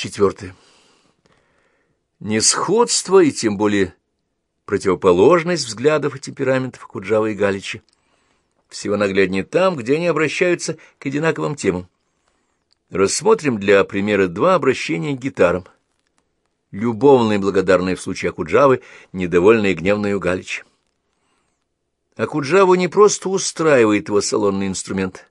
Четвертое. Несходство и тем более противоположность взглядов и темпераментов Куджавы и Галича всего нагляднее там, где они обращаются к одинаковым темам. Рассмотрим для примера два обращения к гитарам. Любовное и благодарное в случае Акуджавы, недовольное и гневное у Галича. Акуджаву не просто устраивает его салонный инструмент.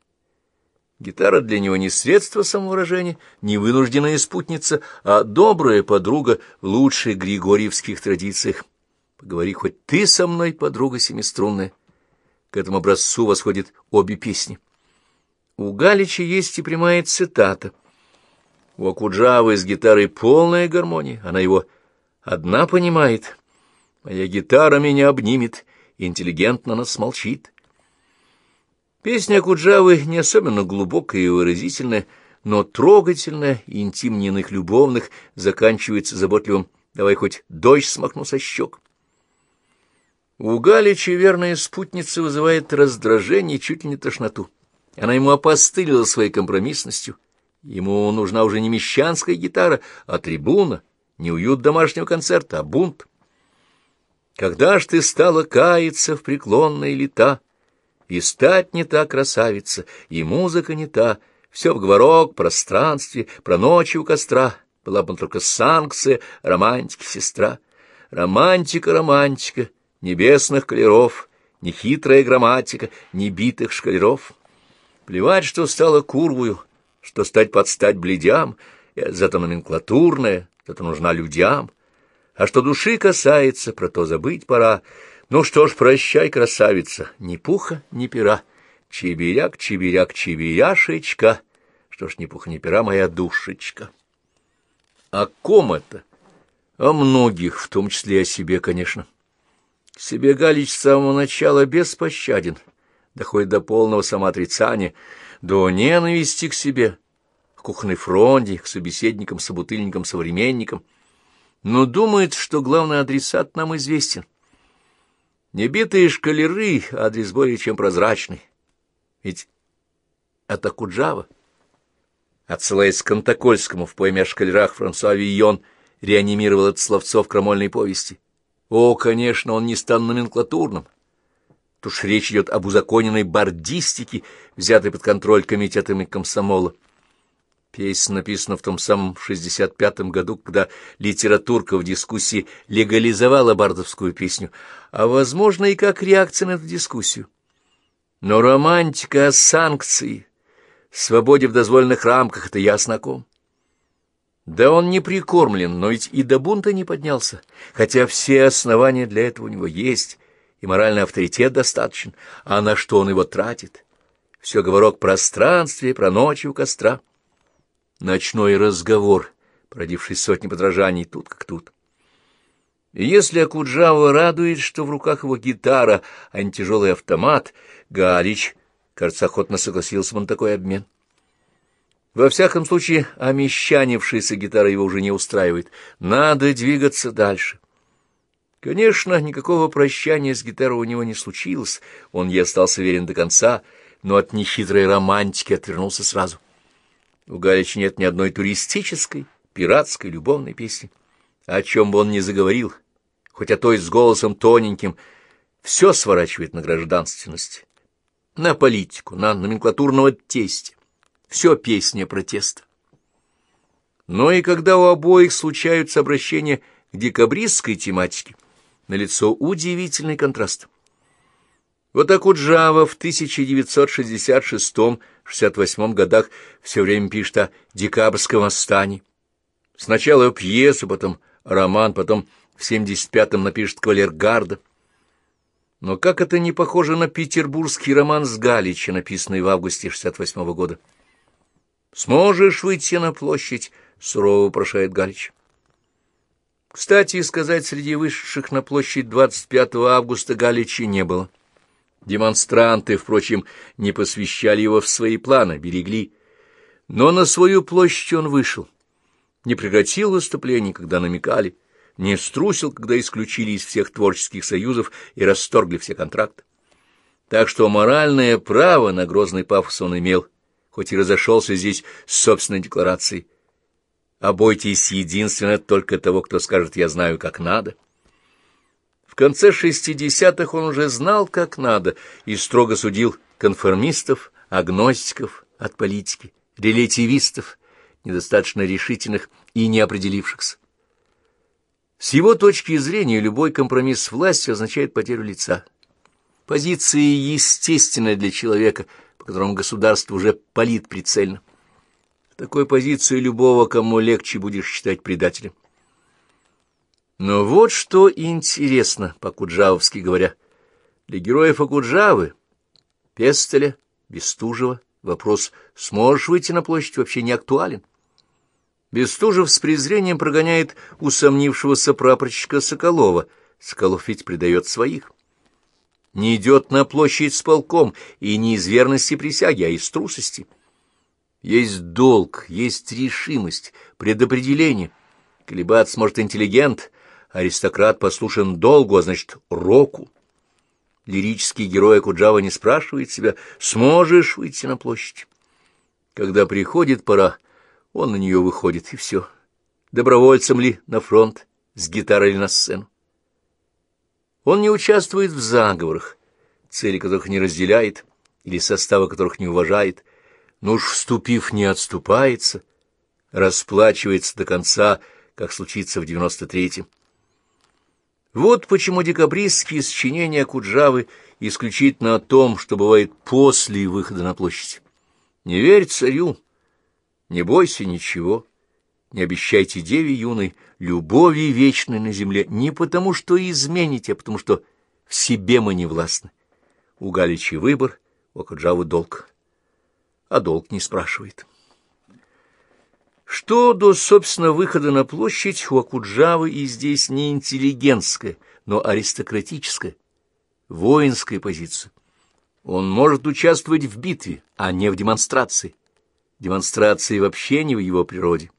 Гитара для него не средство самовыражения, не вынужденная спутница, а добрая подруга в лучших григорьевских традициях. Поговори хоть ты со мной, подруга семиструнная. К этому образцу восходят обе песни. У Галича есть и прямая цитата. У Акуджавы с гитарой полная гармония, она его одна понимает. Моя гитара меня обнимет, интеллигентно нас молчит. Песня Акуджавы не особенно глубокая и выразительная, но трогательная и иных любовных заканчивается заботливым «давай хоть дождь смахну со щек». У Галича верная спутница вызывает раздражение чуть ли не тошноту. Она ему опостылила своей компромиссностью. Ему нужна уже не мещанская гитара, а трибуна, не уют домашнего концерта, а бунт. Когда ж ты стала каяться в преклонные лета, и стать не та красавица, и музыка не та, все в говорок, пространстве, про ночи у костра, была бы только санкция, романтики, сестра. Романтика, романтика, небесных колеров, ни хитрая грамматика, ни битых шкалеров. Плевать, что стало курвую, что стать под стать бледям, зато номенклатурная, зато нужна людям. А что души касается, про то забыть пора. Ну что ж, прощай, красавица, ни пуха, ни пера. Чебиряк, чебиряк, чебиряшечка. Что ж, ни пуха, ни пера, моя душечка. О ком это? О многих, в том числе о себе, конечно. Себе Галич с самого начала беспощаден, доходит до полного самоотрицания, до ненависти к себе, к кухонной фронте, к собеседникам, собутыльникам, современникам, но думает, что главный адресат нам известен. Небитые шкалеры — адрес более чем прозрачный. Ведь это Куджава. Отсылаясь к Кантакольскому в поэме о шкалерах, Франсуа Вийон реанимировал это словцо в крамольной повести — о, конечно, он не стал номенклатурным. Тут уж речь идет об узаконенной бардистике, взятой под контроль комитетами комсомола. Песня написана в том самом 65-м году, когда литературка в дискуссии легализовала бардовскую песню, а, возможно, и как реакция на эту дискуссию. Но романтика о санкции, свободе в дозволенных рамках — это ясно ком. Да он не прикормлен, но ведь и до бунта не поднялся, хотя все основания для этого у него есть, и моральный авторитет достаточен, а на что он его тратит? Все говорок пространстве, про ночи у костра. Ночной разговор, породивший сотни подражаний, тут как тут. И если Акуджава радует, что в руках его гитара, а не тяжелый автомат, Галич, кажется, охотно согласился бы на такой обмен. Во всяком случае, омещанившаяся гитара его уже не устраивает. Надо двигаться дальше. Конечно, никакого прощания с гитарой у него не случилось, он ей остался верен до конца, но от нехитрой романтики отвернулся сразу. У Галича нет ни одной туристической, пиратской, любовной песни. О чем бы он ни заговорил, хоть о той с голосом тоненьким, все сворачивает на гражданственность, на политику, на номенклатурного тестя все песня протеста. Но и когда у обоих случаются обращения к декабристской тематике, налицо удивительный контраст. Вот так вот Жава в 1966-68 годах все время пишет о декабрьском восстании. Сначала пьесу, потом роман, потом в 75-м напишет «Кавалергарда». Но как это не похоже на петербургский роман с Галича, написанный в августе 68 -го года. Сможешь выйти на площадь? — сурово вопрошает Галич. Кстати сказать, среди вышедших на площадь 25 августа Галича не было. Демонстранты, впрочем, не посвящали его в свои планы, берегли. Но на свою площадь он вышел. Не прекратил выступлений, когда намекали, не струсил, когда исключили из всех творческих союзов и расторгли все контракты. Так что моральное право на грозный пафос он имел — хоть и разошелся здесь с собственной декларацией. а бойтесь единственно только того, кто скажет «я знаю, как надо». Конце шестидесятых он уже знал, как надо, и строго судил конформистов, агностиков от политики, релятивистов, недостаточно решительных и неопределившихся. С его точки зрения любой компромисс с властью означает потерю лица. Позиция естественная для человека, по которому государство уже палит прицельно. Такой позиции любого, кому легче будешь считать предателем. Но вот что интересно, по-куджавовски говоря. Для героев Акуджавы, Пестеля, Бестужева, вопрос «сможешь выйти на площадь» вообще не актуален. Бестужев с презрением прогоняет усомнившегося прапорщика Соколова. Соколов ведь предает своих. Не идет на площадь с полком и не из верности присяги, а из трусости. Есть долг, есть решимость, предопределение. Колебаться сможет интеллигент, аристократ послушен долгу, а значит, року. Лирический герой Акуджава не спрашивает себя, сможешь выйти на площадь. Когда приходит пора, он на нее выходит, и все. Добровольцем ли на фронт, с гитарой или на сцену. Он не участвует в заговорах, цели которых не разделяет или составы которых не уважает, но уж вступив, не отступается, расплачивается до конца, как случится в девяносто третьем. Вот почему декабристские сочинения Куджавы исключительно о том, что бывает после выхода на площадь. Не верь царю, не бойся ничего, не обещайте деве юной любови вечной на земле, не потому что измените, а потому что в себе мы не властны. У Галичи выбор, у Акаджавы долг. А долг не спрашивает. Что до, собственно, выхода на площадь, у Акуджавы и здесь не интеллигентская, но аристократическая, воинская позиция. Он может участвовать в битве, а не в демонстрации. Демонстрации вообще не в его природе.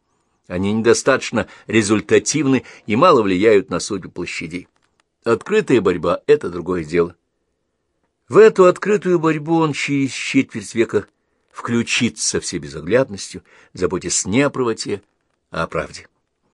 Они недостаточно результативны и мало влияют на судьбу площадей. Открытая борьба — это другое дело. В эту открытую борьбу он через четверть века включится всей безоглядностью, заботясь не о правоте, а о правде.